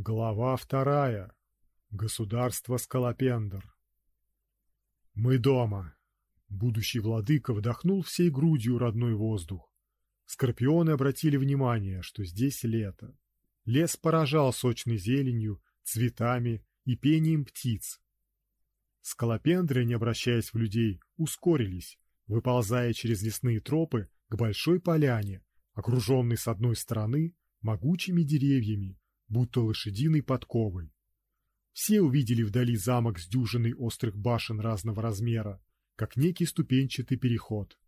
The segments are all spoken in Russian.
Глава вторая. Государство Скалопендр. Мы дома. Будущий владыка вдохнул всей грудью родной воздух. Скорпионы обратили внимание, что здесь лето. Лес поражал сочной зеленью, цветами и пением птиц. Скалопендры, не обращаясь в людей, ускорились, выползая через лесные тропы к большой поляне, окруженной с одной стороны могучими деревьями, будто лошадиной подковой. Все увидели вдали замок с дюжиной острых башен разного размера, как некий ступенчатый переход.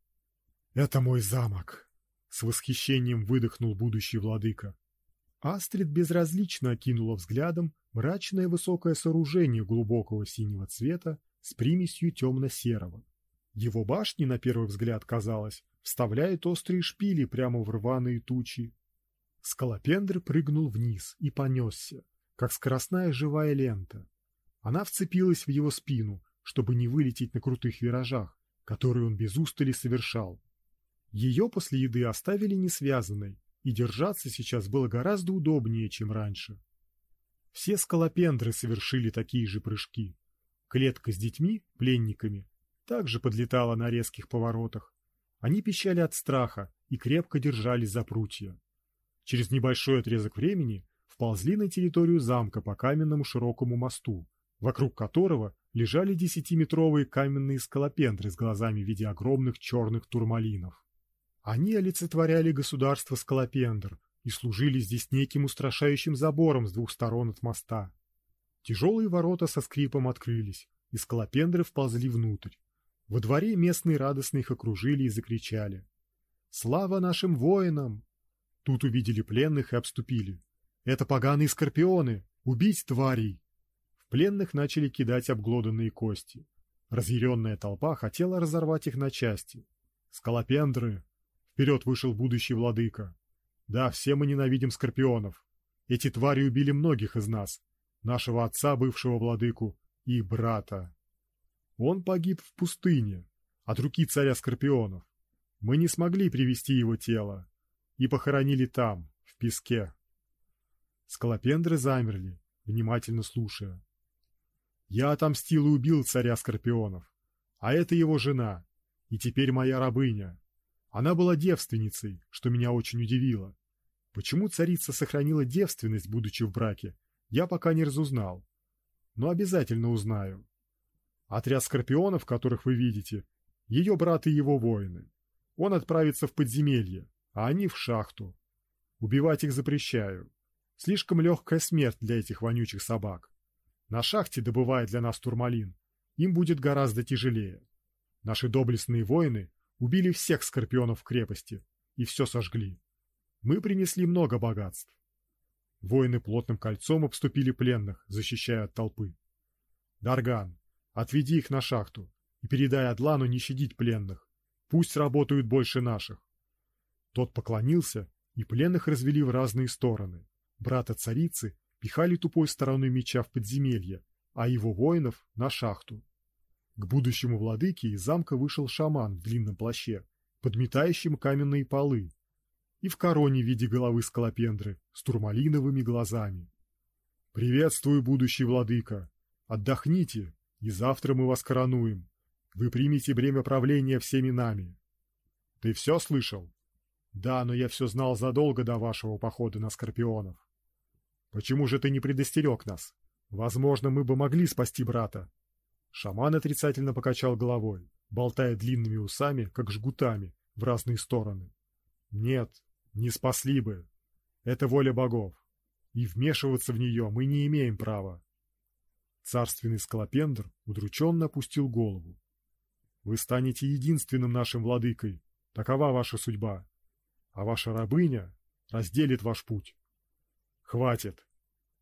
Это мой замок, с восхищением выдохнул будущий владыка. Астрид безразлично окинула взглядом мрачное высокое сооружение глубокого синего цвета с примесью темно-серого. Его башни, на первый взгляд, казалось, вставляют острые шпили прямо в рваные тучи. Скалопендр прыгнул вниз и понесся, как скоростная живая лента. Она вцепилась в его спину, чтобы не вылететь на крутых виражах, которые он без устали совершал. Ее после еды оставили несвязанной, и держаться сейчас было гораздо удобнее, чем раньше. Все скалопендры совершили такие же прыжки. Клетка с детьми, пленниками, также подлетала на резких поворотах. Они пищали от страха и крепко держались за прутья. Через небольшой отрезок времени вползли на территорию замка по каменному широкому мосту, вокруг которого лежали десятиметровые каменные скалопендры с глазами в виде огромных черных турмалинов. Они олицетворяли государство скалопендр и служили здесь неким устрашающим забором с двух сторон от моста. Тяжелые ворота со скрипом открылись, и скалопендры вползли внутрь. Во дворе местные радостно их окружили и закричали: "Слава нашим воинам! Тут увидели пленных и обступили. Это поганые скорпионы! Убить тварей! В пленных начали кидать обглоданные кости. Разъяренная толпа хотела разорвать их на части. Скалопендры! Вперед вышел будущий владыка. Да, все мы ненавидим скорпионов. Эти твари убили многих из нас, нашего отца, бывшего владыку, и брата. Он погиб в пустыне от руки царя скорпионов. Мы не смогли привести его тело и похоронили там, в песке. Скалопендры замерли, внимательно слушая. Я отомстил и убил царя скорпионов, а это его жена, и теперь моя рабыня. Она была девственницей, что меня очень удивило. Почему царица сохранила девственность, будучи в браке, я пока не разузнал, но обязательно узнаю. Отряд скорпионов, которых вы видите, ее брат и его воины. Он отправится в подземелье, а они в шахту. Убивать их запрещаю. Слишком легкая смерть для этих вонючих собак. На шахте добывая для нас турмалин, им будет гораздо тяжелее. Наши доблестные воины убили всех скорпионов в крепости и все сожгли. Мы принесли много богатств. Воины плотным кольцом обступили пленных, защищая от толпы. Дарган, отведи их на шахту и передай Адлану не щадить пленных. Пусть работают больше наших. Тот поклонился, и пленных развели в разные стороны. Брата царицы пихали тупой стороной меча в подземелье, а его воинов на шахту. К будущему владыке из замка вышел шаман в длинном плаще, подметающим каменные полы, и в короне в виде головы скалопендры с турмалиновыми глазами. Приветствую, будущий владыка. Отдохните, и завтра мы вас коронуем. Вы примете бремя правления всеми нами. Ты все слышал? Да, но я все знал задолго до вашего похода на скорпионов. Почему же ты не предостерег нас? Возможно, мы бы могли спасти брата. Шаман отрицательно покачал головой, болтая длинными усами, как жгутами, в разные стороны. Нет, не спасли бы. Это воля богов, и вмешиваться в нее мы не имеем права. Царственный скалопендр удрученно опустил голову. Вы станете единственным нашим владыкой. Такова ваша судьба а ваша рабыня разделит ваш путь. Хватит.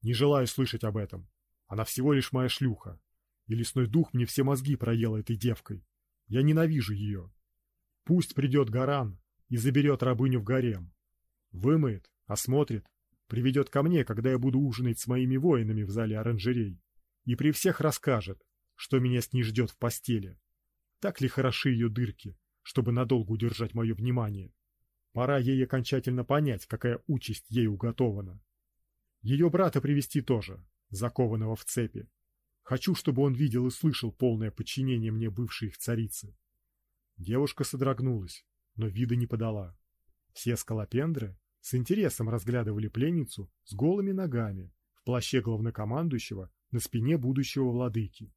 Не желаю слышать об этом. Она всего лишь моя шлюха. И лесной дух мне все мозги проел этой девкой. Я ненавижу ее. Пусть придет Гаран и заберет рабыню в гарем. Вымоет, осмотрит, приведет ко мне, когда я буду ужинать с моими воинами в зале оранжерей, и при всех расскажет, что меня с ней ждет в постели. Так ли хороши ее дырки, чтобы надолго удержать мое внимание? Пора ей окончательно понять, какая участь ей уготована. Ее брата привести тоже, закованного в цепи. Хочу, чтобы он видел и слышал полное подчинение мне бывшей их царицы. Девушка содрогнулась, но вида не подала. Все скалопендры с интересом разглядывали пленницу с голыми ногами в плаще главнокомандующего на спине будущего владыки.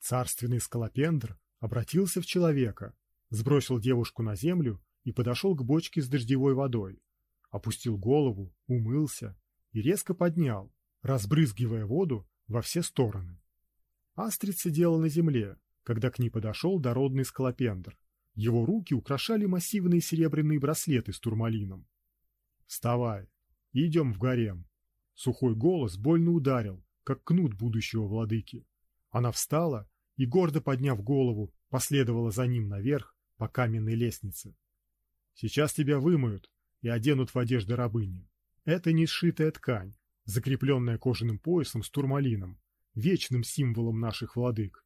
Царственный скалопендр обратился в человека, сбросил девушку на землю и подошел к бочке с дождевой водой, опустил голову, умылся и резко поднял, разбрызгивая воду во все стороны. Астрид сидела на земле, когда к ней подошел дородный скалопендр. Его руки украшали массивные серебряные браслеты с турмалином. «Вставай! Идем в гарем!» Сухой голос больно ударил, как кнут будущего владыки. Она встала и, гордо подняв голову, последовала за ним наверх по каменной лестнице. «Сейчас тебя вымоют и оденут в одежды рабыни. Это не сшитая ткань, закрепленная кожаным поясом с турмалином, вечным символом наших владык.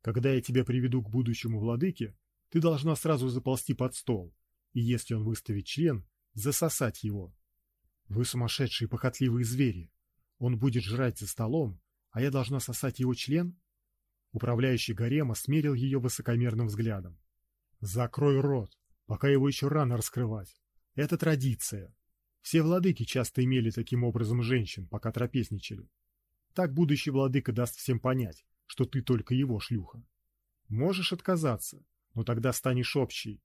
Когда я тебя приведу к будущему владыке, ты должна сразу заползти под стол, и если он выставит член, засосать его. Вы сумасшедшие похотливые звери. Он будет жрать за столом, а я должна сосать его член? Управляющий гарема смерил ее высокомерным взглядом. Закрой рот, пока его еще рано раскрывать. Это традиция. Все владыки часто имели таким образом женщин, пока трапезничали. Так будущий владыка даст всем понять, что ты только его шлюха. Можешь отказаться, но тогда станешь общей.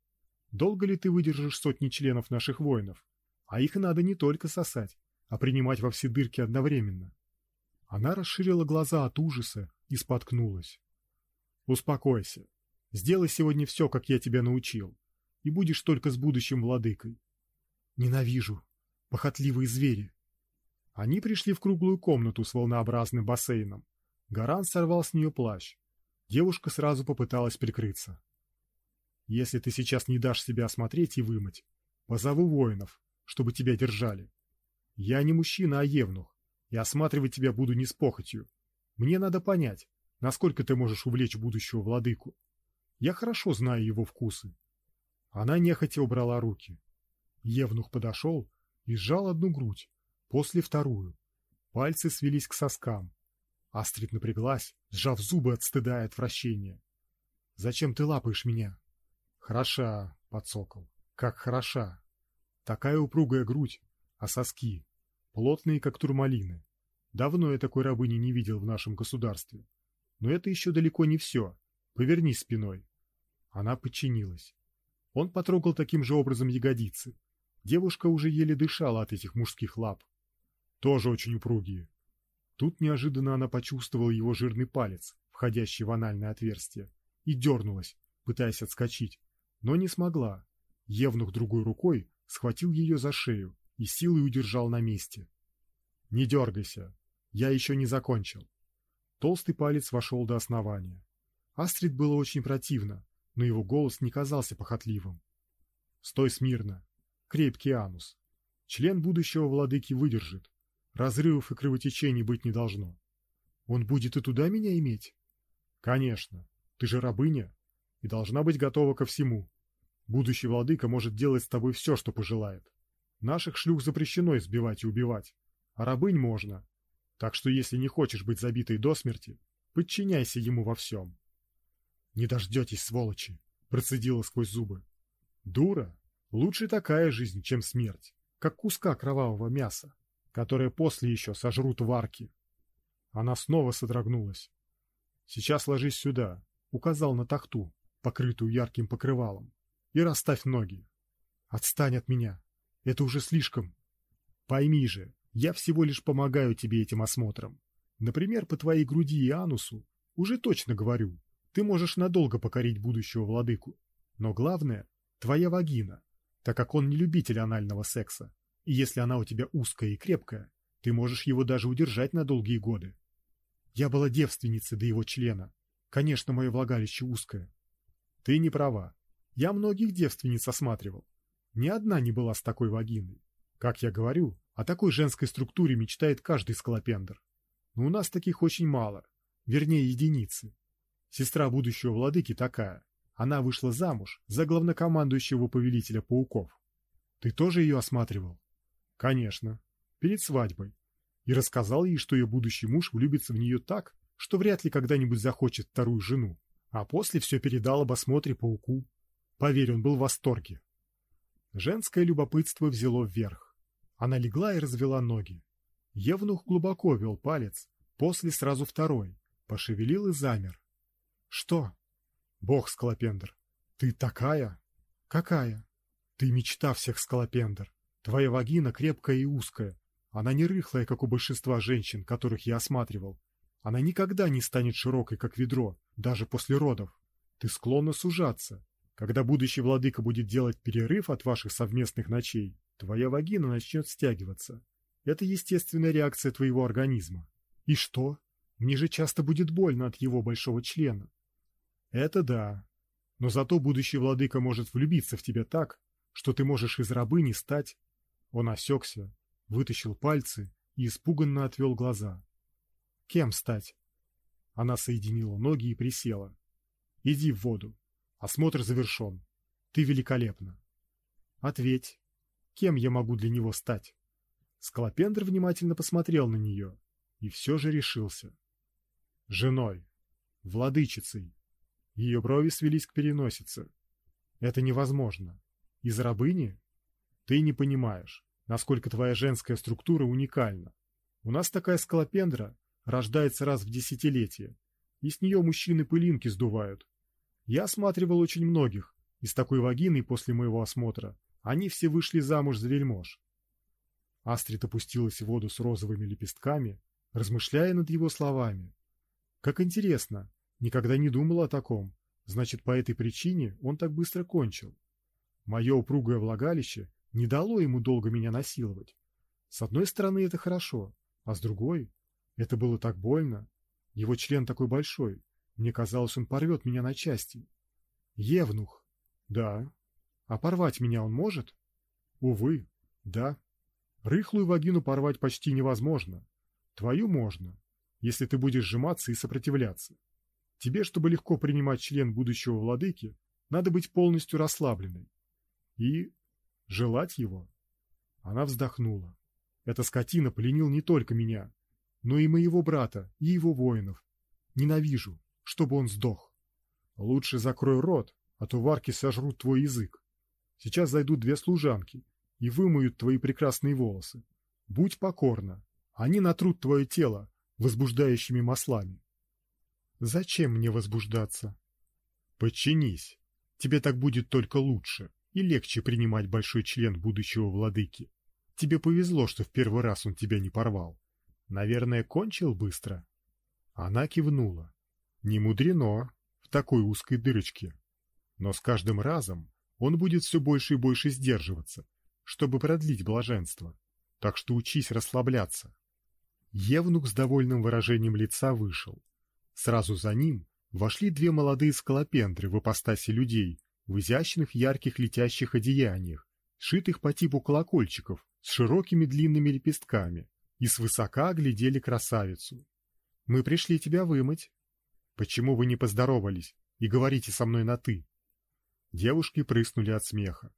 Долго ли ты выдержишь сотни членов наших воинов? А их надо не только сосать, а принимать во все дырки одновременно. Она расширила глаза от ужаса и споткнулась. Успокойся. Сделай сегодня все, как я тебя научил, и будешь только с будущим владыкой. Ненавижу. Похотливые звери. Они пришли в круглую комнату с волнообразным бассейном. Гаран сорвал с нее плащ. Девушка сразу попыталась прикрыться. Если ты сейчас не дашь себя осмотреть и вымыть, позову воинов, чтобы тебя держали. Я не мужчина, а евнух, и осматривать тебя буду не с похотью. Мне надо понять, насколько ты можешь увлечь будущего владыку. Я хорошо знаю его вкусы. Она нехотя убрала руки. Евнух подошел и сжал одну грудь, после вторую. Пальцы свелись к соскам. Астрид напряглась, сжав зубы от стыда и отвращения. «Зачем ты лапаешь меня?» Хороша, подсокол, как хороша. Такая упругая грудь, а соски плотные, как турмалины. Давно я такой рабыни не видел в нашем государстве. Но это еще далеко не все. Повернись спиной. Она подчинилась. Он потрогал таким же образом ягодицы. Девушка уже еле дышала от этих мужских лап. Тоже очень упругие. Тут неожиданно она почувствовала его жирный палец, входящий в анальное отверстие, и дернулась, пытаясь отскочить но не смогла. Евнух другой рукой схватил ее за шею и силой удержал на месте. «Не дергайся, я еще не закончил». Толстый палец вошел до основания. Астрид было очень противно, но его голос не казался похотливым. «Стой смирно. Крепкий анус. Член будущего владыки выдержит. Разрывов и кровотечений быть не должно. Он будет и туда меня иметь? Конечно. Ты же рабыня и должна быть готова ко всему. Будущий владыка может делать с тобой все, что пожелает. Наших шлюх запрещено избивать и убивать, а рабынь можно. Так что если не хочешь быть забитой до смерти, подчиняйся ему во всем. Не дождетесь, сволочи, процедила сквозь зубы. Дура, лучше такая жизнь, чем смерть, как куска кровавого мяса, которое после еще сожрут варки. Она снова содрогнулась. Сейчас ложись сюда, указал на тахту, покрытую ярким покрывалом, и расставь ноги. Отстань от меня. Это уже слишком. Пойми же, я всего лишь помогаю тебе этим осмотром. Например, по твоей груди и анусу, уже точно говорю, ты можешь надолго покорить будущего владыку. Но главное — твоя вагина, так как он не любитель анального секса. И если она у тебя узкая и крепкая, ты можешь его даже удержать на долгие годы. Я была девственницей до его члена. Конечно, мое влагалище узкое, ты не права. Я многих девственниц осматривал. Ни одна не была с такой вагиной. Как я говорю, о такой женской структуре мечтает каждый скалопендр. Но у нас таких очень мало. Вернее, единицы. Сестра будущего владыки такая. Она вышла замуж за главнокомандующего повелителя пауков. Ты тоже ее осматривал? Конечно. Перед свадьбой. и рассказал ей, что ее будущий муж влюбится в нее так, что вряд ли когда-нибудь захочет вторую жену, а после все передал об осмотре пауку. Поверь, он был в восторге. Женское любопытство взяло вверх. Она легла и развела ноги. Евнух глубоко вел палец, после сразу второй, пошевелил и замер. Что? Бог Скалопендр, ты такая? Какая? Ты мечта всех Скалопендр. Твоя вагина крепкая и узкая. Она не рыхлая, как у большинства женщин, которых я осматривал. Она никогда не станет широкой, как ведро, даже после родов. Ты склонна сужаться. Когда будущий владыка будет делать перерыв от ваших совместных ночей, твоя вагина начнет стягиваться. Это естественная реакция твоего организма. И что? Мне же часто будет больно от его большого члена. Это да. Но зато будущий владыка может влюбиться в тебя так, что ты можешь из рабыни стать... Он осекся, вытащил пальцы и испуганно отвел глаза. Кем стать? Она соединила ноги и присела. Иди в воду. Осмотр завершен. Ты великолепна. Ответь, кем я могу для него стать? Скалопендр внимательно посмотрел на нее и все же решился. Женой, владычицей. Ее брови свелись к переносице. Это невозможно. Из рабыни? Ты не понимаешь, насколько твоя женская структура уникальна. У нас такая скалопендра рождается раз в десятилетие, и с нее мужчины пылинки сдувают. Я осматривал очень многих, и с такой вагиной после моего осмотра они все вышли замуж за вельмож. Астрид опустилась в воду с розовыми лепестками, размышляя над его словами. Как интересно, Никогда не думал о таком. Значит, по этой причине он так быстро кончил. Мое упругое влагалище не дало ему долго меня насиловать. С одной стороны, это хорошо, а с другой, это было так больно. Его член такой большой, мне казалось, он порвет меня на части. Евнух. Да. А порвать меня он может? Увы, да. Рыхлую вагину порвать почти невозможно. Твою можно, если ты будешь сжиматься и сопротивляться. Тебе, чтобы легко принимать член будущего владыки, надо быть полностью расслабленной. И желать его. Она вздохнула. Эта скотина пленил не только меня, но и моего брата, и его воинов. Ненавижу, чтобы он сдох. Лучше закрой рот, а то варки сожрут твой язык. Сейчас зайдут две служанки и вымоют твои прекрасные волосы. Будь покорна, они натрут твое тело возбуждающими маслами. Зачем мне возбуждаться? Подчинись. Тебе так будет только лучше и легче принимать большой член будущего владыки. Тебе повезло, что в первый раз он тебя не порвал. Наверное, кончил быстро. Она кивнула. Не мудрено в такой узкой дырочке. Но с каждым разом он будет все больше и больше сдерживаться, чтобы продлить блаженство. Так что учись расслабляться. Евнух с довольным выражением лица вышел. Сразу за ним вошли две молодые скалопендры в ипостаси людей, в изящных ярких летящих одеяниях, сшитых по типу колокольчиков, с широкими длинными лепестками, и свысока глядели красавицу. «Мы пришли тебя вымыть. Почему вы не поздоровались и говорите со мной на «ты»?» Девушки прыснули от смеха.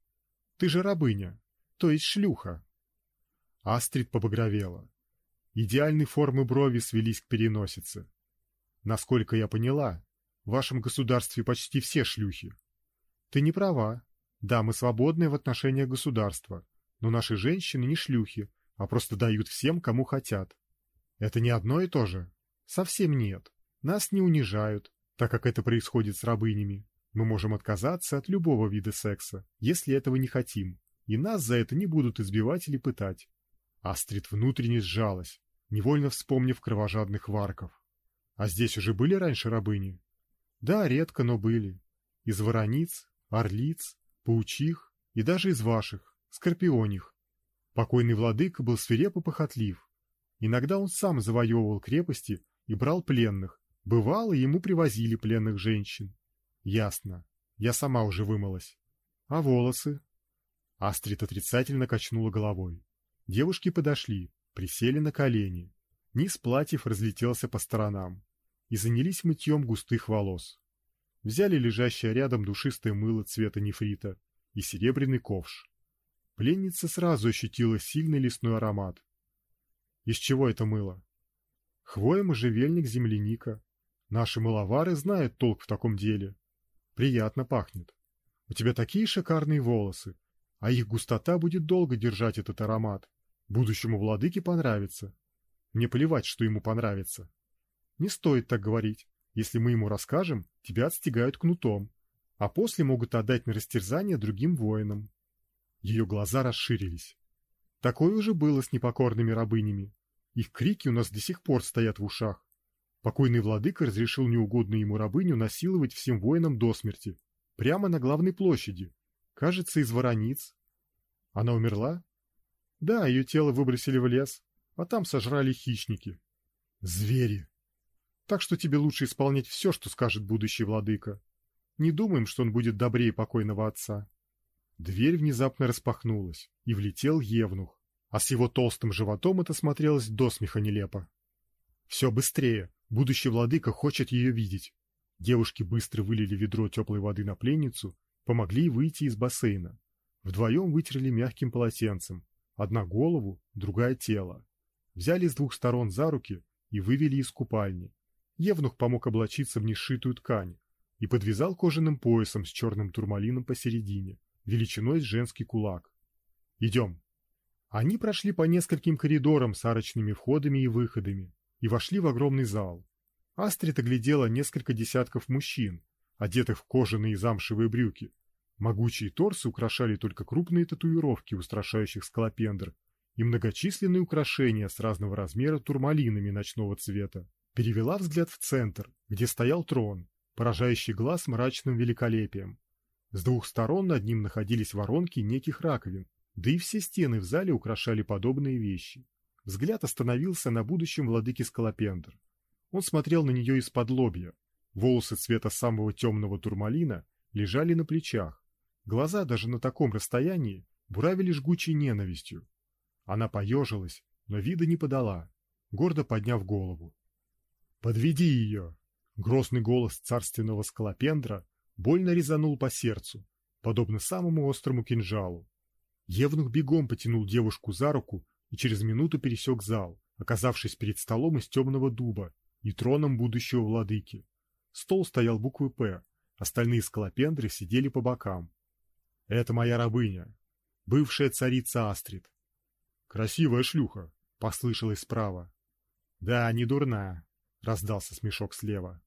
«Ты же рабыня, то есть шлюха!» Астрид побагровела. Идеальной формы брови свелись к переносице. Насколько я поняла, в вашем государстве почти все шлюхи. Ты не права. Да, мы свободны в отношениях государства, но наши женщины не шлюхи, а просто дают всем, кому хотят. Это не одно и то же? Совсем нет. Нас не унижают, так как это происходит с рабынями. Мы можем отказаться от любого вида секса, если этого не хотим, и нас за это не будут избивать или пытать. Астрид внутренне сжалась, невольно вспомнив кровожадных варков. А здесь уже были раньше рабыни? Да, редко, но были. Из ворониц, орлиц, паучих и даже из ваших, скорпионих. Покойный владыка был свиреп и похотлив. Иногда он сам завоевывал крепости и брал пленных. Бывало, ему привозили пленных женщин. Ясно. Я сама уже вымылась. А волосы? Астрид отрицательно качнула головой. Девушки подошли, присели на колени. Низ платьев разлетелся по сторонам и занялись мытьем густых волос. Взяли лежащее рядом душистое мыло цвета нефрита и серебряный ковш. Пленница сразу ощутила сильный лесной аромат. Из чего это мыло? Хвоя, можжевельник, земляника. Наши мыловары знают толк в таком деле. Приятно пахнет. У тебя такие шикарные волосы, а их густота будет долго держать этот аромат. Будущему владыке понравится. Мне плевать, что ему понравится. Не стоит так говорить. Если мы ему расскажем, тебя отстегают кнутом, а после могут отдать на растерзание другим воинам. Ее глаза расширились. Такое уже было с непокорными рабынями. Их крики у нас до сих пор стоят в ушах. Покойный владыка разрешил неугодную ему рабыню насиловать всем воинам до смерти, прямо на главной площади, кажется, из ворониц. Она умерла? Да, ее тело выбросили в лес, а там сожрали хищники. Звери! Так что тебе лучше исполнять все, что скажет будущий владыка. Не думаем, что он будет добрее покойного отца. Дверь внезапно распахнулась, и влетел Евнух, а с его толстым животом это смотрелось до смеха нелепо. Все быстрее, будущий владыка хочет ее видеть. Девушки быстро вылили ведро теплой воды на пленницу, помогли выйти из бассейна. Вдвоем вытерли мягким полотенцем, одна голову, другая тело. Взяли с двух сторон за руки и вывели из купальни. Евнух помог облачиться в нешитую ткань и подвязал кожаным поясом с черным турмалином посередине величиной с женский кулак. Идем. Они прошли по нескольким коридорам с арочными входами и выходами и вошли в огромный зал. Астрид оглядела несколько десятков мужчин, одетых в кожаные замшевые брюки. Могучие торсы украшали только крупные татуировки устрашающих скалопендр и многочисленные украшения с разного размера турмалинами ночного цвета. Перевела взгляд в центр, где стоял трон, поражающий глаз мрачным великолепием. С двух сторон над ним находились воронки неких раковин, да и все стены в зале украшали подобные вещи. Взгляд остановился на будущем владыке Скалопендр. Он смотрел на нее из-под лобья. Волосы цвета самого темного турмалина лежали на плечах. Глаза даже на таком расстоянии буравили жгучей ненавистью. Она поежилась, но вида не подала, гордо подняв голову. «Подведи ее!» Грозный голос царственного скалопендра больно резанул по сердцу, подобно самому острому кинжалу. Евнух бегом потянул девушку за руку и через минуту пересек зал, оказавшись перед столом из темного дуба и троном будущего владыки. Стол стоял буквы «П», остальные скалопендры сидели по бокам. «Это моя рабыня, бывшая царица Астрид». «Красивая шлюха», — послышалось справа. «Да, не дурная», — раздался смешок слева.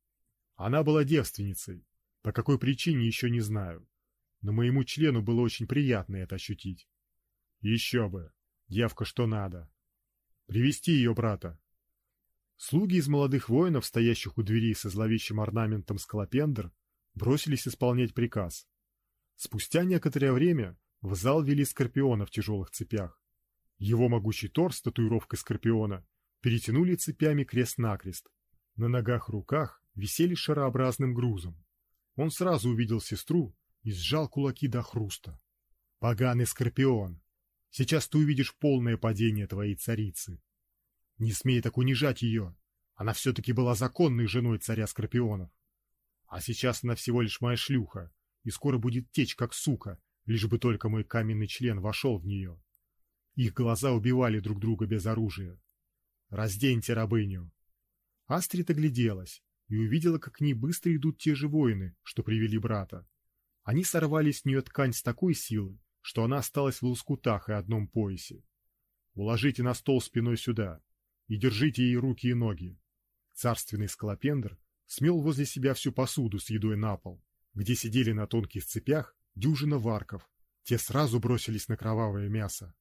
«Она была девственницей, по какой причине еще не знаю. Но моему члену было очень приятно это ощутить. Еще бы. Девка что надо. Привести ее брата. Слуги из молодых воинов, стоящих у дверей со зловещим орнаментом скалопендр, бросились исполнять приказ. Спустя некоторое время в зал вели скорпиона в тяжелых цепях. Его могучий торс с татуировкой скорпиона перетянули цепями крест-накрест. На ногах-руках висели шарообразным грузом. Он сразу увидел сестру и сжал кулаки до хруста. «Поганый Скорпион! Сейчас ты увидишь полное падение твоей царицы. Не смей так унижать ее. Она все-таки была законной женой царя Скорпионов. А сейчас она всего лишь моя шлюха, и скоро будет течь, как сука, лишь бы только мой каменный член вошел в нее. Их глаза убивали друг друга без оружия. Разденьте рабыню!» Астрид огляделась и увидела, как к ней быстро идут те же воины, что привели брата. Они сорвали с нее ткань с такой силой, что она осталась в лоскутах и одном поясе. Уложите на стол спиной сюда и держите ей руки и ноги. Царственный скалопендр смел возле себя всю посуду с едой на пол, где сидели на тонких цепях дюжина варков. Те сразу бросились на кровавое мясо.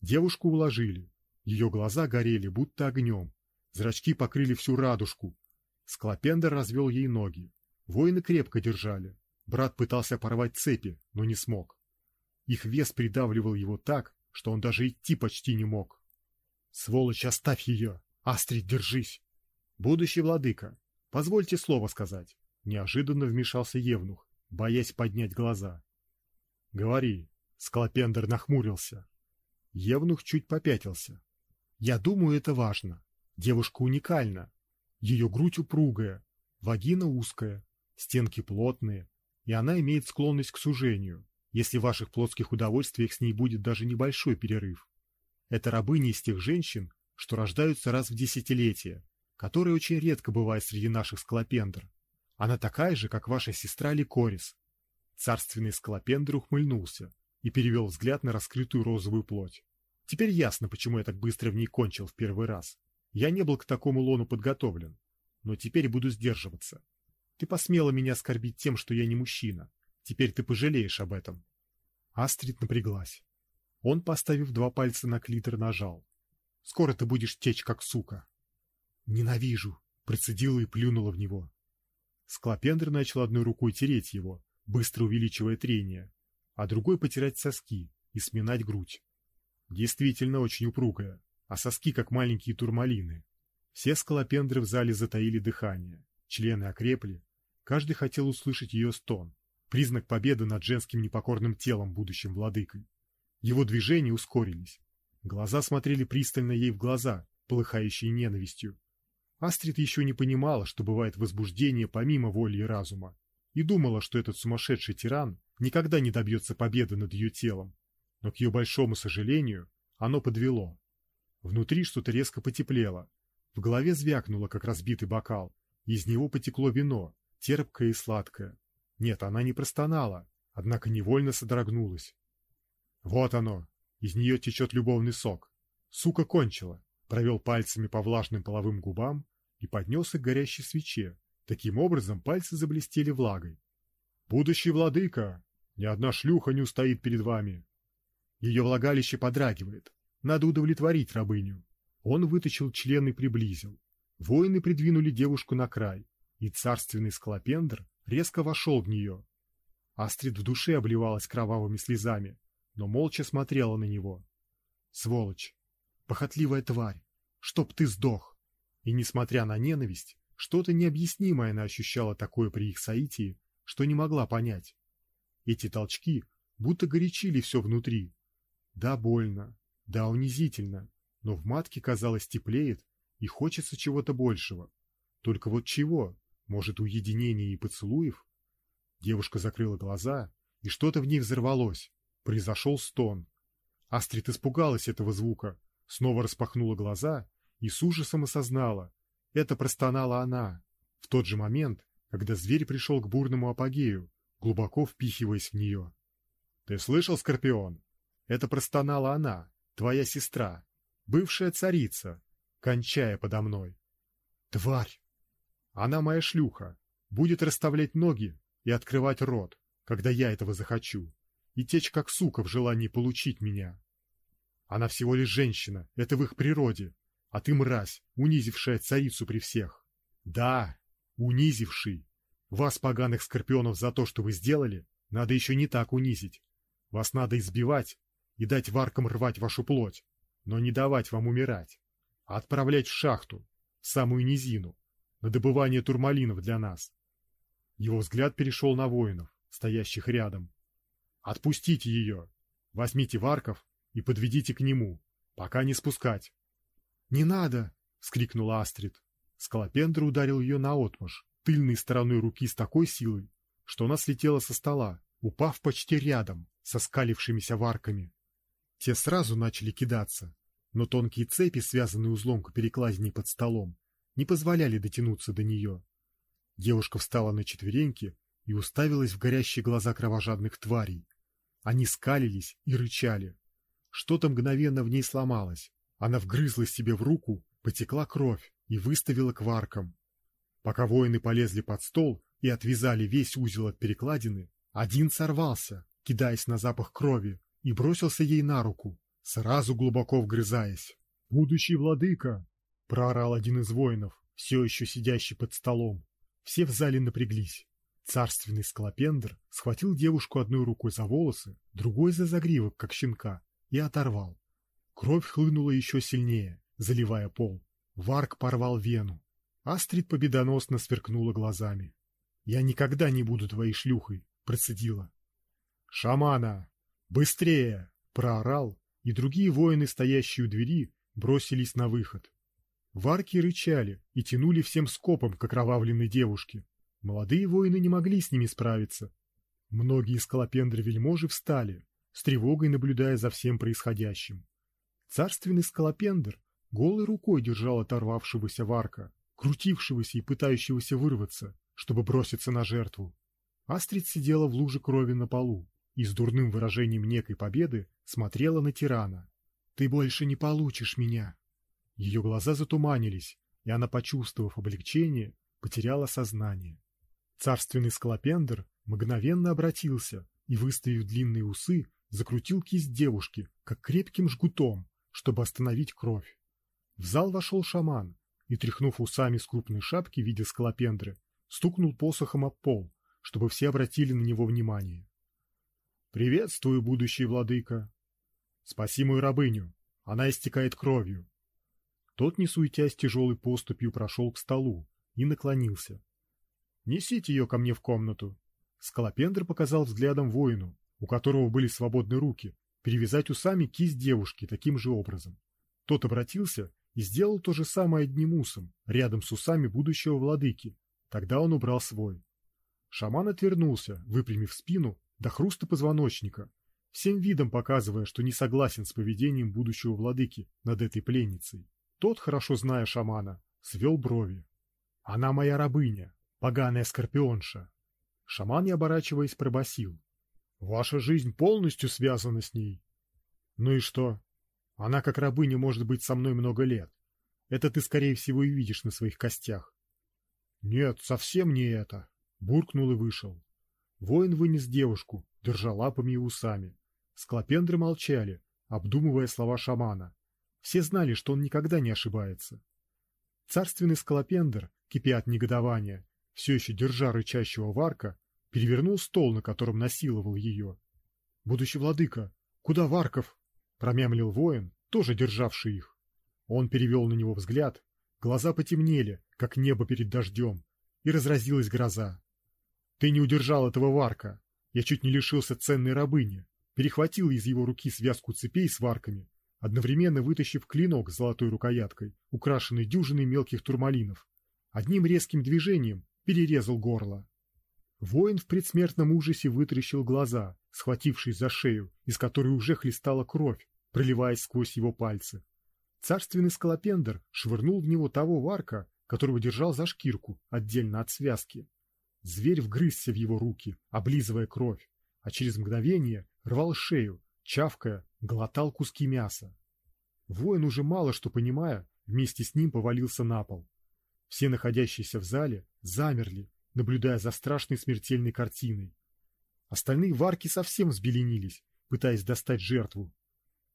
Девушку уложили. Ее глаза горели, будто огнем. Зрачки покрыли всю радужку, Склопендер развел ей ноги. Воины крепко держали. Брат пытался порвать цепи, но не смог. Их вес придавливал его так, что он даже идти почти не мог. «Сволочь, оставь ее! Астрид, держись!» «Будущий владыка, позвольте слово сказать!» Неожиданно вмешался Евнух, боясь поднять глаза. «Говори!» — Склопендер нахмурился. Евнух чуть попятился. «Я думаю, это важно. Девушка уникальна, ее грудь упругая, вагина узкая, стенки плотные, и она имеет склонность к сужению, если в ваших плотских удовольствиях с ней будет даже небольшой перерыв. Это рабыня из тех женщин, что рождаются раз в десятилетие, которая очень редко бывает среди наших скалопендр. Она такая же, как ваша сестра Ликорис. Царственный скалопендр ухмыльнулся и перевел взгляд на раскрытую розовую плоть. Теперь ясно, почему я так быстро в ней кончил в первый раз. Я не был к такому лону подготовлен, но теперь буду сдерживаться. Ты посмела меня оскорбить тем, что я не мужчина. Теперь ты пожалеешь об этом. Астрид напряглась. Он, поставив два пальца на клитор, нажал. Скоро ты будешь течь, как сука. Ненавижу, процедила и плюнула в него. Склопендр начал одной рукой тереть его, быстро увеличивая трение, а другой потирать соски и сминать грудь. Действительно очень упругая, а соски как маленькие турмалины. Все скалопендры в зале затаили дыхание, члены окрепли, каждый хотел услышать ее стон, признак победы над женским непокорным телом будущим владыкой. Его движения ускорились. Глаза смотрели пристально ей в глаза, полыхающие ненавистью. Астрид еще не понимала, что бывает возбуждение помимо воли и разума, и думала, что этот сумасшедший тиран никогда не добьется победы над ее телом. Но к ее большому сожалению, оно подвело. Внутри что-то резко потеплело. В голове звякнуло, как разбитый бокал. Из него потекло вино, терпкое и сладкое. Нет, она не простонала, однако невольно содрогнулась. Вот оно, из нее течет любовный сок. Сука кончила провел пальцами по влажным половым губам и поднес их к горящей свече. Таким образом пальцы заблестели влагой. «Будущий владыка! Ни одна шлюха не устоит перед вами!» Ее влагалище подрагивает. Надо удовлетворить рабыню. Он вытащил член и приблизил. Воины придвинули девушку на край, и царственный скалопендр резко вошел в нее. Астрид в душе обливалась кровавыми слезами, но молча смотрела на него. Сволочь! похотливая тварь, чтоб ты сдох. И несмотря на ненависть, что-то необъяснимое она ощущала такое при их соитии, что не могла понять. Эти толчки будто горячили все внутри. Да, больно, да, унизительно, но в матке, казалось, теплеет и хочется чего-то большего. Только вот чего? Может, уединения и поцелуев? Девушка закрыла глаза, и что-то в ней взорвалось. Произошел стон. Астрид испугалась этого звука, снова распахнула глаза и с ужасом осознала. Это простонала она. В тот же момент, когда зверь пришел к бурному апогею, глубоко впихиваясь в нее. «Ты слышал, Скорпион? Это простонала она, твоя сестра, бывшая царица, кончая подо мной. Тварь! Она моя шлюха, будет расставлять ноги и открывать рот, когда я этого захочу, и течь как сука в желании получить меня. Она всего лишь женщина, это в их природе. А ты мразь, унизившая царицу при всех. Да, унизивший. Вас, поганых скорпионов, за то, что вы сделали, надо еще не так унизить. Вас надо избивать и дать варкам рвать вашу плоть, но не давать вам умирать, а отправлять в шахту, в самую низину, на добывание турмалинов для нас. Его взгляд перешел на воинов, стоящих рядом. Отпустите ее, возьмите варков и подведите к нему, пока не спускать. — Не надо! — вскрикнула Астрид. Скалопендр ударил ее наотмашь, тыльной стороной руки с такой силой, что она слетела со стола, упав почти рядом, со скалившимися варками. Те сразу начали кидаться, но тонкие цепи, связанные узлом к перекладине под столом, не позволяли дотянуться до нее. Девушка встала на четвереньки и уставилась в горящие глаза кровожадных тварей. Они скалились и рычали. Что-то мгновенно в ней сломалось. Она вгрызла себе в руку, потекла кровь и выставила к варкам. Пока воины полезли под стол и отвязали весь узел от перекладины, один сорвался, кидаясь на запах крови, и бросился ей на руку, сразу глубоко вгрызаясь. «Будущий владыка!» — проорал один из воинов, все еще сидящий под столом. Все в зале напряглись. Царственный скалопендр схватил девушку одной рукой за волосы, другой за загривок, как щенка, и оторвал. Кровь хлынула еще сильнее, заливая пол. Варк порвал вену. Астрид победоносно сверкнула глазами. «Я никогда не буду твоей шлюхой», — процедила. «Шамана! Быстрее!» — проорал, и другие воины, стоящие у двери, бросились на выход. Варки рычали и тянули всем скопом к окровавленной девушке. Молодые воины не могли с ними справиться. Многие скалопендры вельможи встали, с тревогой наблюдая за всем происходящим. Царственный скалопендр голой рукой держал оторвавшегося варка, крутившегося и пытающегося вырваться, чтобы броситься на жертву. Астрид сидела в луже крови на полу и с дурным выражением некой победы смотрела на тирана. «Ты больше не получишь меня!» Ее глаза затуманились, и она, почувствовав облегчение, потеряла сознание. Царственный скалопендр мгновенно обратился и, выставив длинные усы, закрутил кисть девушки, как крепким жгутом, чтобы остановить кровь. В зал вошел шаман и, тряхнув усами с крупной шапки в виде скалопендры, стукнул посохом об пол, чтобы все обратили на него внимание. «Приветствую, будущий владыка!» «Спаси мою рабыню! Она истекает кровью!» Тот, не суетясь тяжелой поступью, прошел к столу и наклонился. «Несите ее ко мне в комнату!» Скалопендр показал взглядом воину, у которого были свободны руки, перевязать усами кисть девушки таким же образом. Тот обратился и сделал то же самое одним усом, рядом с усами будущего владыки. Тогда он убрал свой. Шаман отвернулся, выпрямив спину до хруста позвоночника, всем видом показывая, что не согласен с поведением будущего владыки над этой пленницей. Тот, хорошо зная шамана, свел брови. «Она моя рабыня, поганая скорпионша!» Шаман, не оборачиваясь, пробасил. Ваша жизнь полностью связана с ней. Ну и что? Она как рабыня может быть со мной много лет. Это ты, скорее всего, и видишь на своих костях. Нет, совсем не это. Буркнул и вышел. Воин вынес девушку, держа лапами и усами. Склопендры молчали, обдумывая слова шамана. Все знали, что он никогда не ошибается. Царственный скалопендр, кипя от негодования, все еще держа рычащего варка, перевернул стол, на котором насиловал ее. «Будущий владыка, куда Варков?» — промямлил воин, тоже державший их. Он перевел на него взгляд, глаза потемнели, как небо перед дождем, и разразилась гроза. «Ты не удержал этого Варка. Я чуть не лишился ценной рабыни, перехватил из его руки связку цепей с варками, одновременно вытащив клинок с золотой рукояткой, украшенный дюжиной мелких турмалинов. Одним резким движением перерезал горло. Воин в предсмертном ужасе вытаращил глаза, схватившись за шею, из которой уже хлестала кровь, проливаясь сквозь его пальцы. Царственный скалопендр швырнул в него того варка, которого держал за шкирку, отдельно от связки. Зверь вгрызся в его руки, облизывая кровь, а через мгновение рвал шею, чавкая, глотал куски мяса. Воин, уже мало что понимая, вместе с ним повалился на пол. Все находящиеся в зале замерли, наблюдая за страшной смертельной картиной. Остальные варки совсем взбеленились, пытаясь достать жертву.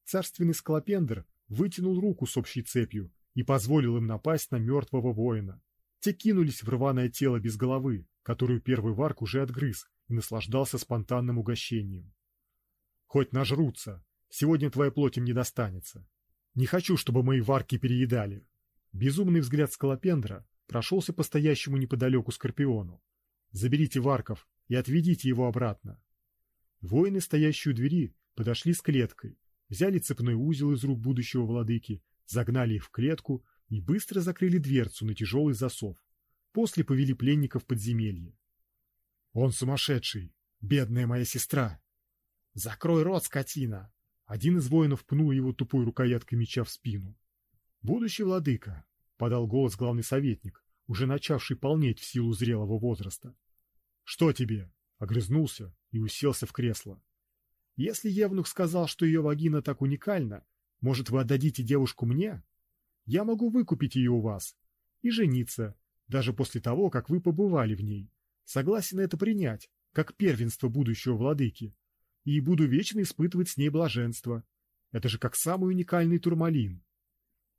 Царственный скалопендр вытянул руку с общей цепью и позволил им напасть на мертвого воина. Те кинулись в рваное тело без головы, которую первый варк уже отгрыз и наслаждался спонтанным угощением. Хоть нажрутся, сегодня твоя плоть им не достанется. Не хочу, чтобы мои варки переедали. Безумный взгляд скалопендра прошелся по стоящему неподалеку Скорпиону. «Заберите Варков и отведите его обратно». Воины, стоящие у двери, подошли с клеткой, взяли цепной узел из рук будущего владыки, загнали их в клетку и быстро закрыли дверцу на тяжелый засов. После повели пленников в подземелье. «Он сумасшедший! Бедная моя сестра!» «Закрой рот, скотина!» Один из воинов пнул его тупой рукояткой меча в спину. «Будущий владыка, подал голос главный советник, уже начавший полнеть в силу зрелого возраста. Что тебе? огрызнулся и уселся в кресло. Если Евнух сказал, что ее вагина так уникальна, может, вы отдадите девушку мне? Я могу выкупить ее у вас и жениться, даже после того, как вы побывали в ней. Согласен это принять, как первенство будущего владыки, и буду вечно испытывать с ней блаженство. Это же как самый уникальный турмалин.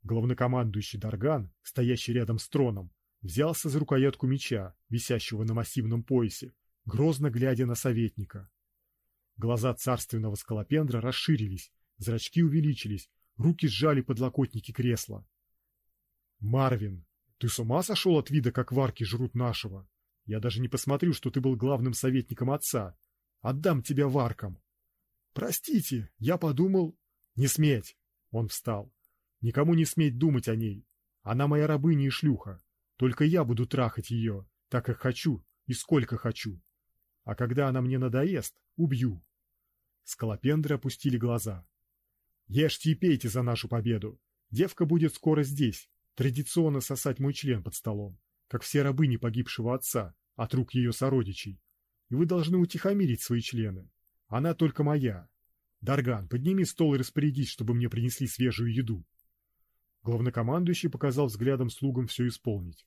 Главнокомандующий Дарган, стоящий рядом с троном, взялся за рукоятку меча, висящего на массивном поясе, грозно глядя на советника. Глаза царственного скалопендра расширились, зрачки увеличились, руки сжали подлокотники кресла. Марвин, ты с ума сошел от вида, как варки жрут нашего? Я даже не посмотрю, что ты был главным советником отца. Отдам тебя варкам. Простите, я подумал... Не сметь! Он встал. Никому не сметь думать о ней. Она моя рабыня и шлюха. Только я буду трахать ее, так как хочу и сколько хочу. А когда она мне надоест, убью. Скалопендры опустили глаза. Ешьте и пейте за нашу победу. Девка будет скоро здесь, традиционно сосать мой член под столом, как все рабыни погибшего отца от рук ее сородичей. И вы должны утихомирить свои члены. Она только моя. Дарган, подними стол и распорядись, чтобы мне принесли свежую еду. Главнокомандующий показал взглядом слугам все исполнить.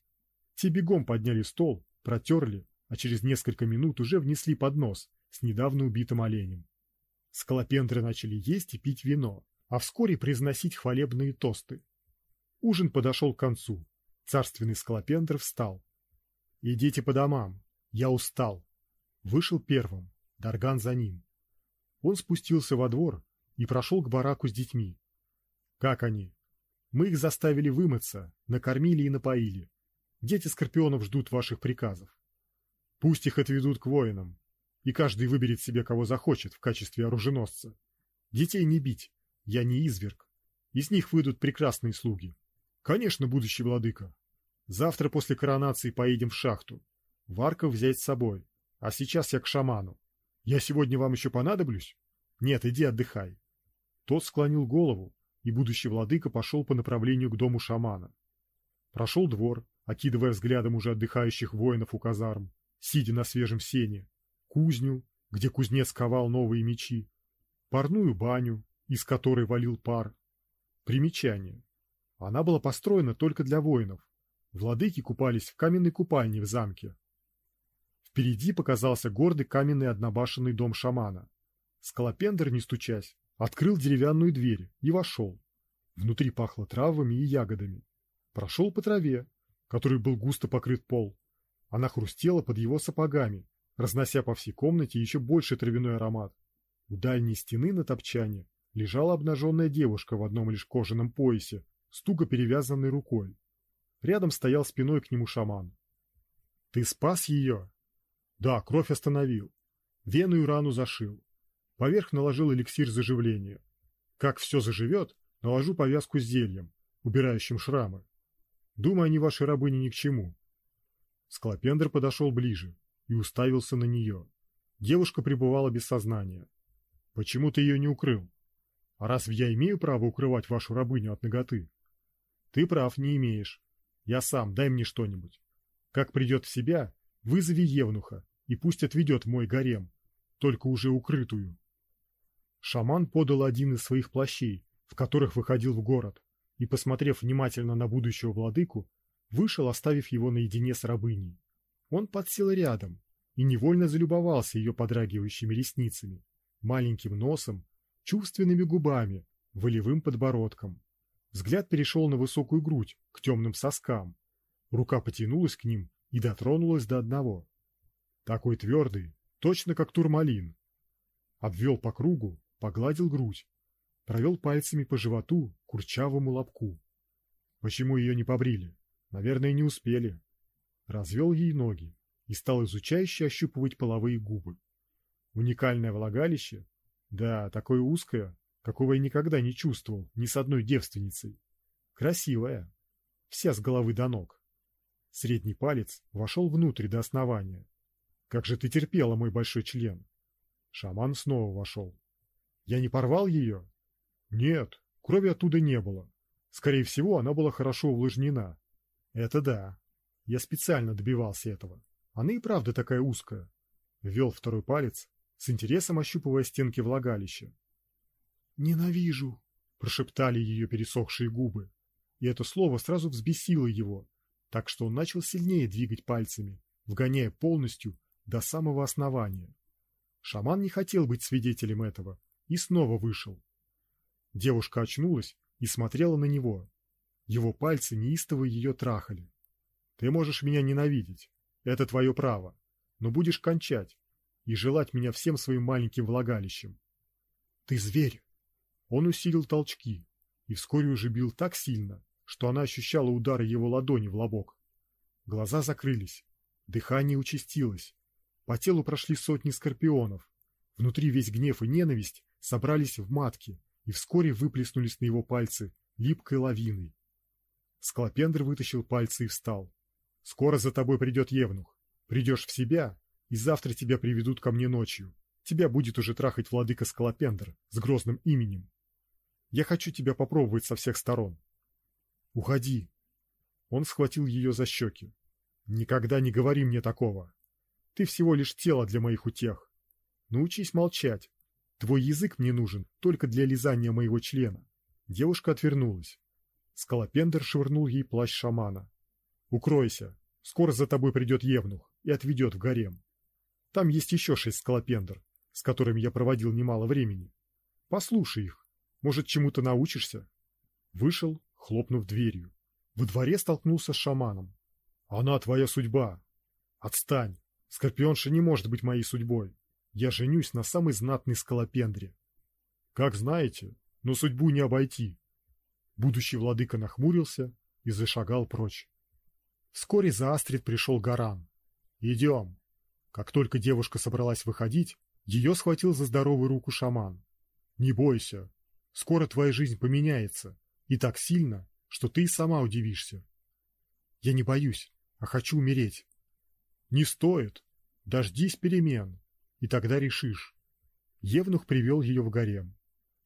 Те бегом подняли стол, протерли, а через несколько минут уже внесли поднос с недавно убитым оленем. Скалопендры начали есть и пить вино, а вскоре произносить хвалебные тосты. Ужин подошел к концу. Царственный скалопендр встал. «Идите по домам. Я устал». Вышел первым, Дарган за ним. Он спустился во двор и прошел к бараку с детьми. «Как они?» «Мы их заставили вымыться, накормили и напоили. Дети Скорпионов ждут ваших приказов. Пусть их отведут к воинам, и каждый выберет себе, кого захочет в качестве оруженосца. Детей не бить, я не изверг. Из них выйдут прекрасные слуги. Конечно, будущий владыка. Завтра после коронации поедем в шахту. Варков взять с собой. А сейчас я к шаману. Я сегодня вам еще понадоблюсь? Нет, иди отдыхай. Тот склонил голову, и будущий владыка пошел по направлению к дому шамана. Прошел двор, окидывая взглядом уже отдыхающих воинов у казарм, сидя на свежем сене, кузню, где кузнец ковал новые мечи, парную баню, из которой валил пар. Примечание. Она была построена только для воинов. Владыки купались в каменной купальне в замке. Впереди показался гордый каменный однобашенный дом шамана. Скалопендр, не стучась, открыл деревянную дверь и вошел. Внутри пахло травами и ягодами. Прошел по траве, которой был густо покрыт пол. Она хрустела под его сапогами, разнося по всей комнате еще больше травяной аромат. У дальней стены на топчане лежала обнаженная девушка в одном лишь кожаном поясе, стуго перевязанной рукой. Рядом стоял спиной к нему шаман. «Ты спас ее?» «Да, кровь остановил. Вену и рану зашил. Поверх наложил эликсир заживления. Как все заживет, наложу повязку с зельем, убирающим шрамы. Думаю, они ваши рабыни ни к чему. Склопендр подошел ближе и уставился на нее. Девушка пребывала без сознания. Почему ты ее не укрыл? А разве я имею право укрывать вашу рабыню от ноготы? Ты прав, не имеешь. Я сам, дай мне что-нибудь. Как придет в себя, вызови Евнуха и пусть отведет мой гарем, только уже укрытую. Шаман подал один из своих плащей, в которых выходил в город и, посмотрев внимательно на будущего владыку, вышел, оставив его наедине с рабыней. Он подсел рядом и невольно залюбовался ее подрагивающими ресницами, маленьким носом, чувственными губами, волевым подбородком. Взгляд перешел на высокую грудь, к темным соскам. Рука потянулась к ним и дотронулась до одного. Такой твердый, точно как турмалин. Обвел по кругу, погладил грудь, провел пальцами по животу, курчавому лобку. Почему ее не побрили? Наверное, не успели. Развел ей ноги и стал изучающе ощупывать половые губы. Уникальное влагалище? Да, такое узкое, какого я никогда не чувствовал ни с одной девственницей. Красивая. Вся с головы до ног. Средний палец вошел внутрь до основания. Как же ты терпела, мой большой член. Шаман снова вошел. Я не порвал ее? Нет, крови оттуда не было. Скорее всего, она была хорошо увлажнена. Это да. Я специально добивался этого. Она и правда такая узкая. Ввел второй палец, с интересом ощупывая стенки влагалища. «Ненавижу!» — прошептали ее пересохшие губы. И это слово сразу взбесило его, так что он начал сильнее двигать пальцами, вгоняя полностью до самого основания. Шаман не хотел быть свидетелем этого и снова вышел. Девушка очнулась и смотрела на него. Его пальцы неистово ее трахали. Ты можешь меня ненавидеть, это твое право, но будешь кончать и желать меня всем своим маленьким влагалищем. Ты зверь. Он усилил толчки и вскоре уже бил так сильно, что она ощущала удары его ладони в лобок. Глаза закрылись, дыхание участилось, по телу прошли сотни скорпионов. Внутри весь гнев и ненависть собрались в матке, и вскоре выплеснулись на его пальцы липкой лавиной. Склопендр вытащил пальцы и встал. «Скоро за тобой придет Евнух. Придешь в себя, и завтра тебя приведут ко мне ночью. Тебя будет уже трахать владыка Склопендр с грозным именем. Я хочу тебя попробовать со всех сторон. Уходи. Он схватил ее за щеки. Никогда не говори мне такого. Ты всего лишь тело для моих утех. Научись молчать. Твой язык мне нужен только для лизания моего члена. Девушка отвернулась. Скалопендер швырнул ей плащ шамана. Укройся. Скоро за тобой придет Евнух и отведет в гарем. Там есть еще шесть скалопендр, с которыми я проводил немало времени. Послушай их. Может, чему-то научишься? Вышел, хлопнув дверью. Во дворе столкнулся с шаманом. Она твоя судьба. Отстань. Скорпионша не может быть моей судьбой. Я женюсь на самой знатной скалопендре. Как знаете, но судьбу не обойти. Будущий владыка нахмурился и зашагал прочь. Вскоре за Астрид пришел Гаран. Идем. Как только девушка собралась выходить, ее схватил за здоровую руку шаман. Не бойся, скоро твоя жизнь поменяется, и так сильно, что ты сама удивишься. Я не боюсь, а хочу умереть. Не стоит. Дождись перемен, и тогда решишь. Евнух привел ее в гарем.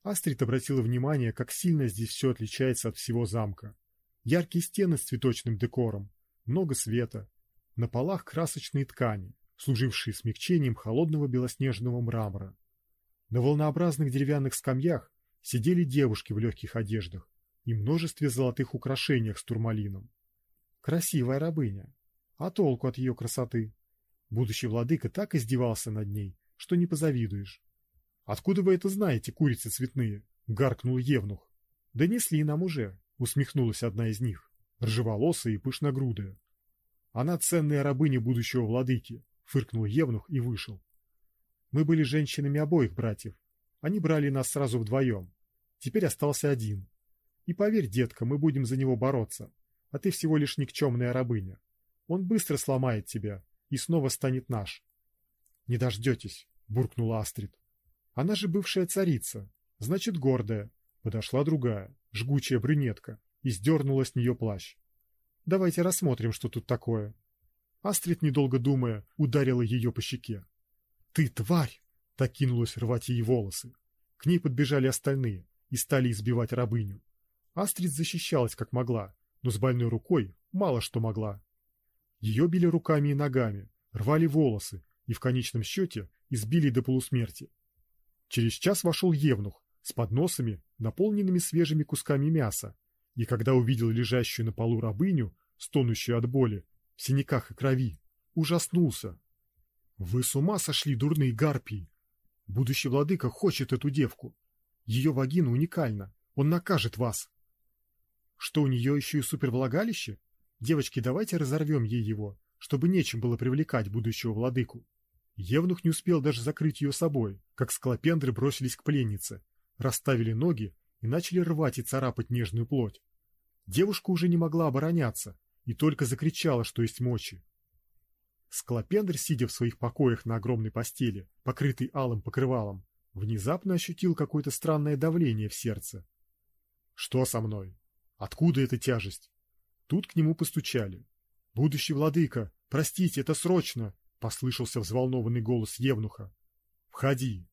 Астрид обратила внимание, как сильно здесь все отличается от всего замка. Яркие стены с цветочным декором, много света, на полах красочные ткани, служившие смягчением холодного белоснежного мрамора. На волнообразных деревянных скамьях сидели девушки в легких одеждах и множестве золотых украшениях с турмалином. Красивая рабыня. А толку от ее красоты? Будущий владыка так издевался над ней, что не позавидуешь. Откуда вы это знаете, курицы цветные? гаркнул Евнух. Донесли нам уже, усмехнулась одна из них, ржеволосая и пышногрудая. Она ценная рабыня будущего владыки, фыркнул Евнух и вышел. Мы были женщинами обоих братьев. Они брали нас сразу вдвоем. Теперь остался один. И поверь, детка, мы будем за него бороться. А ты всего лишь никчемная рабыня. Он быстро сломает тебя и снова станет наш. Не дождетесь, буркнула Астрид. Она же бывшая царица, значит гордая. Подошла другая, жгучая брюнетка, и сдернула с нее плащ. Давайте рассмотрим, что тут такое. Астрид, недолго думая, ударила ее по щеке. Ты тварь! Так кинулась рвать ей волосы. К ней подбежали остальные и стали избивать рабыню. Астрид защищалась как могла, но с больной рукой мало что могла. Ее били руками и ногами, рвали волосы и в конечном счете избили до полусмерти. Через час вошел Евнух с подносами, наполненными свежими кусками мяса, и когда увидел лежащую на полу рабыню, стонущую от боли, в синяках и крови, ужаснулся. Вы с ума сошли, дурные гарпии! Будущий владыка хочет эту девку. Ее вагина уникальна. Он накажет вас. Что у нее еще и супервлагалище? Девочки, давайте разорвем ей его, чтобы нечем было привлекать будущего владыку. Евнух не успел даже закрыть ее собой, как склопендры бросились к пленнице, расставили ноги и начали рвать и царапать нежную плоть. Девушка уже не могла обороняться и только закричала, что есть мочи. Склопендр, сидя в своих покоях на огромной постели, покрытой алым покрывалом, внезапно ощутил какое-то странное давление в сердце. Что со мной? Откуда эта тяжесть? Тут к нему постучали. Будущий владыка, простите, это срочно, послышался взволнованный голос Евнуха. Входи.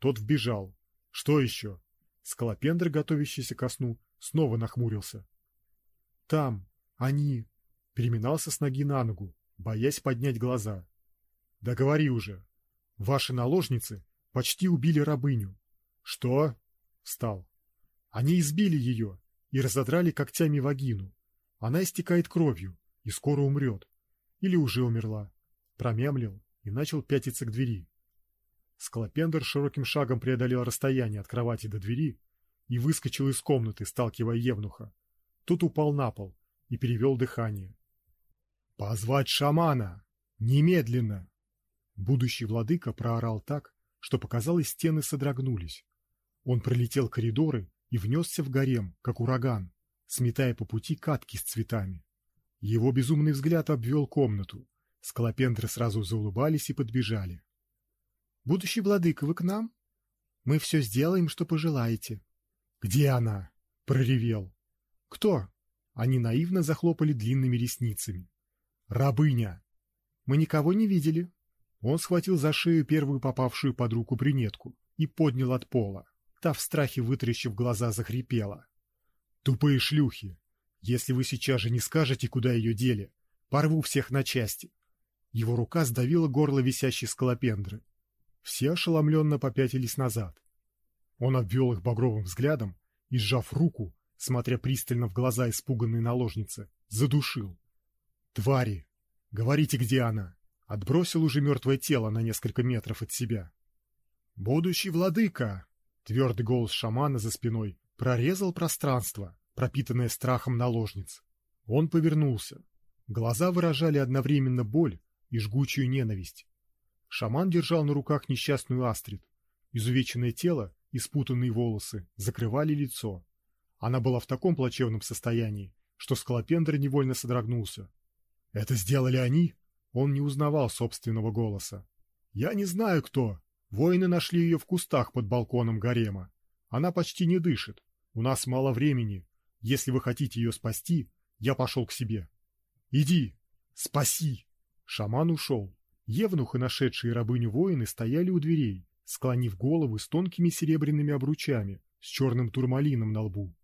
Тот вбежал. Что еще? Скалопендр, готовящийся ко сну, снова нахмурился. Там они переминался с ноги на ногу, боясь поднять глаза. Да говори уже. Ваши наложницы почти убили рабыню. Что? Встал. Они избили ее и разодрали когтями вагину. Она истекает кровью и скоро умрет. Или уже умерла промямлил и начал пятиться к двери. Склопендр широким шагом преодолел расстояние от кровати до двери и выскочил из комнаты, сталкивая Евнуха. Тот упал на пол и перевел дыхание. «Позвать шамана! Немедленно!» Будущий владыка проорал так, что, показалось, стены содрогнулись. Он пролетел коридоры и внесся в гарем, как ураган, сметая по пути катки с цветами. Его безумный взгляд обвел комнату, Скалопендры сразу заулыбались и подбежали. Будущий владыка, вы к нам? Мы все сделаем, что пожелаете. Где она? проревел. Кто? Они наивно захлопали длинными ресницами. Рабыня. Мы никого не видели. Он схватил за шею первую попавшую под руку брюнетку и поднял от пола. Та в страхе вытаращив глаза захрипела. Тупые шлюхи. Если вы сейчас же не скажете, куда ее дели, порву всех на части. Его рука сдавила горло висящей скалопендры. Все ошеломленно попятились назад. Он обвел их багровым взглядом и, сжав руку, смотря пристально в глаза испуганной наложницы, задушил. «Твари! Говорите, где она!» Отбросил уже мертвое тело на несколько метров от себя. «Будущий владыка!» Твердый голос шамана за спиной прорезал пространство, пропитанное страхом наложниц. Он повернулся. Глаза выражали одновременно боль и жгучую ненависть. Шаман держал на руках несчастную Астрид. Изувеченное тело и спутанные волосы закрывали лицо. Она была в таком плачевном состоянии, что Скалопендр невольно содрогнулся. «Это сделали они?» Он не узнавал собственного голоса. «Я не знаю, кто. Воины нашли ее в кустах под балконом гарема. Она почти не дышит. У нас мало времени. Если вы хотите ее спасти, я пошел к себе. Иди, спаси!» Шаман ушел. Евнух и нашедшие рабыню воины стояли у дверей, склонив головы с тонкими серебряными обручами, с черным турмалином на лбу.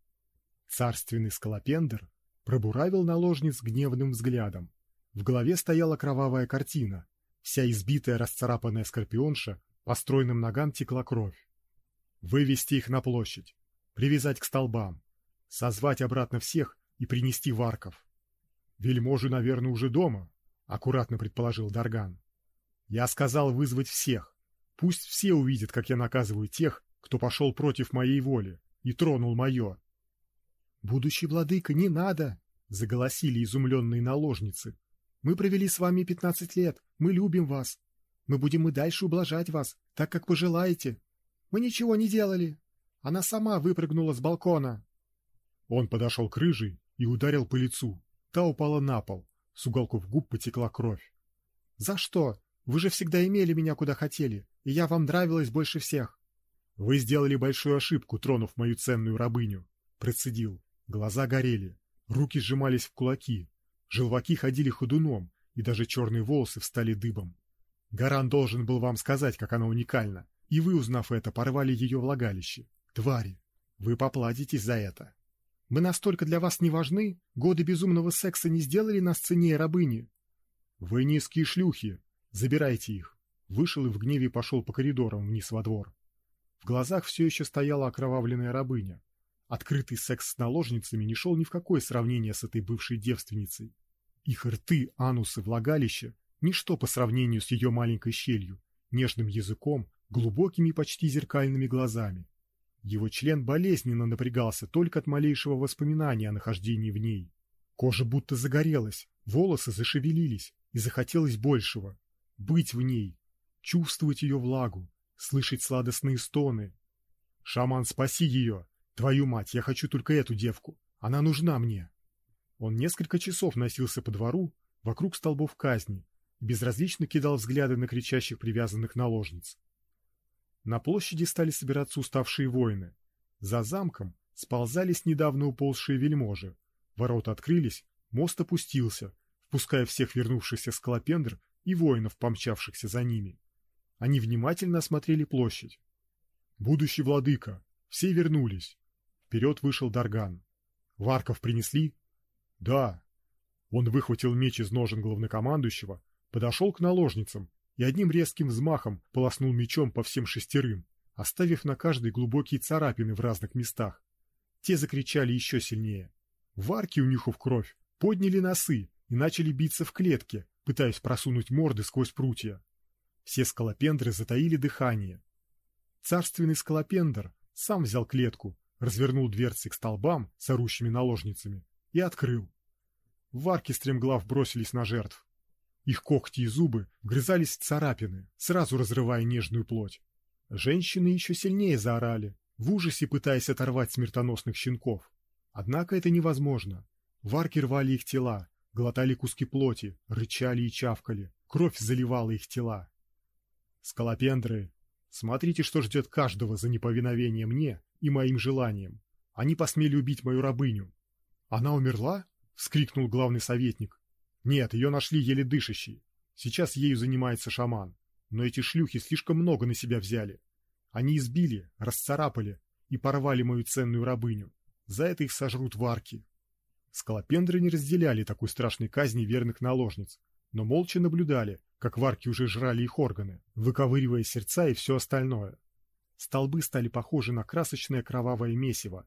Царственный скалопендр пробуравил наложниц гневным взглядом. В голове стояла кровавая картина. Вся избитая, расцарапанная скорпионша, по стройным ногам текла кровь. Вывести их на площадь, привязать к столбам, созвать обратно всех и принести варков. Вельможи, наверное, уже дома, — аккуратно предположил Дарган. Я сказал вызвать всех. Пусть все увидят, как я наказываю тех, кто пошел против моей воли и тронул мое. Будущий владыка, не надо! Заголосили изумленные наложницы. Мы провели с вами пятнадцать лет. Мы любим вас. Мы будем и дальше ублажать вас, так как пожелаете. Мы ничего не делали. Она сама выпрыгнула с балкона. Он подошел к рыжей и ударил по лицу. Та упала на пол. С уголков губ потекла кровь. За что? Вы же всегда имели меня куда хотели, и я вам нравилась больше всех. Вы сделали большую ошибку, тронув мою ценную рабыню, процедил. Глаза горели, руки сжимались в кулаки, желваки ходили ходуном, и даже черные волосы встали дыбом. Гаран должен был вам сказать, как она уникальна, и вы, узнав это, порвали ее влагалище. Твари, вы поплатитесь за это. Мы настолько для вас не важны, годы безумного секса не сделали нас ценнее рабыни. Вы низкие шлюхи, Забирайте их. Вышел и в гневе пошел по коридорам вниз во двор. В глазах все еще стояла окровавленная рабыня. Открытый секс с наложницами не шел ни в какое сравнение с этой бывшей девственницей. Их рты, анусы, влагалище — ничто по сравнению с ее маленькой щелью, нежным языком, глубокими почти зеркальными глазами. Его член болезненно напрягался только от малейшего воспоминания о нахождении в ней. Кожа будто загорелась, волосы зашевелились, и захотелось большего быть в ней, чувствовать ее влагу, слышать сладостные стоны. Шаман, спаси ее! Твою мать, я хочу только эту девку. Она нужна мне. Он несколько часов носился по двору, вокруг столбов казни, безразлично кидал взгляды на кричащих привязанных наложниц. На площади стали собираться уставшие воины. За замком сползались недавно уползшие вельможи. Ворота открылись, мост опустился, впуская всех вернувшихся скалопендр и воинов, помчавшихся за ними. Они внимательно осмотрели площадь. Будущий владыка, все вернулись. Вперед вышел Дарган. Варков принесли? Да. Он выхватил меч из ножен главнокомандующего, подошел к наложницам и одним резким взмахом полоснул мечом по всем шестерым, оставив на каждой глубокие царапины в разных местах. Те закричали еще сильнее. Варки, унюхав кровь, подняли носы и начали биться в клетке, пытаясь просунуть морды сквозь прутья. Все скалопендры затаили дыхание. Царственный скалопендр сам взял клетку, развернул дверцы к столбам с орущими наложницами и открыл. Варки стремглав бросились на жертв. Их когти и зубы вгрызались в царапины, сразу разрывая нежную плоть. Женщины еще сильнее заорали, в ужасе пытаясь оторвать смертоносных щенков. Однако это невозможно. Варки рвали их тела, глотали куски плоти, рычали и чавкали, кровь заливала их тела. Скалопендры, смотрите, что ждет каждого за неповиновение мне и моим желаниям. Они посмели убить мою рабыню. Она умерла? вскрикнул главный советник. Нет, ее нашли еле дышащей. Сейчас ею занимается шаман. Но эти шлюхи слишком много на себя взяли. Они избили, расцарапали и порвали мою ценную рабыню. За это их сожрут варки. Скалопендры не разделяли такой страшной казни верных наложниц, но молча наблюдали, как варки уже жрали их органы, выковыривая сердца и все остальное. Столбы стали похожи на красочное кровавое месиво.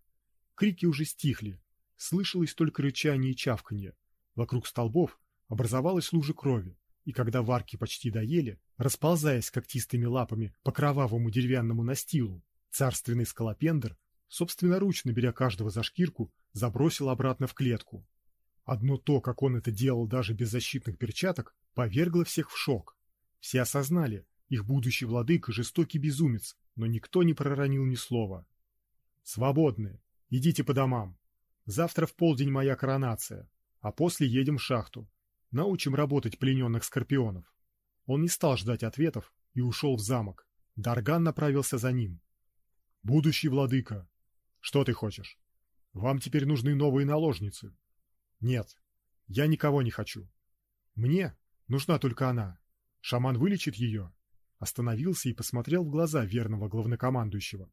Крики уже стихли, слышалось только рычание и чавканье. Вокруг столбов образовалась лужа крови, и когда варки почти доели, расползаясь когтистыми лапами по кровавому деревянному настилу, царственный скалопендр, собственноручно беря каждого за шкирку, забросил обратно в клетку. Одно то, как он это делал даже без защитных перчаток, повергло всех в шок. Все осознали, их будущий владыка жестокий безумец, но никто не проронил ни слова. «Свободны! Идите по домам! Завтра в полдень моя коронация, а после едем в шахту. Научим работать плененных скорпионов». Он не стал ждать ответов и ушел в замок. Дарган направился за ним. «Будущий владыка! Что ты хочешь? Вам теперь нужны новые наложницы?» «Нет, я никого не хочу. Мне нужна только она. Шаман вылечит ее, остановился и посмотрел в глаза верного главнокомандующего.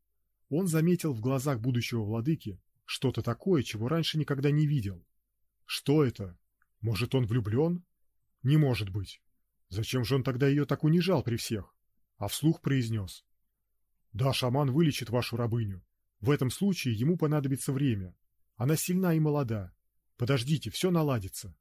Он заметил в глазах будущего владыки что-то такое, чего раньше никогда не видел. Что это? Может, он влюблен? Не может быть. Зачем же он тогда ее так унижал при всех? А вслух произнес. Да, шаман вылечит вашу рабыню. В этом случае ему понадобится время. Она сильна и молода. Подождите, все наладится.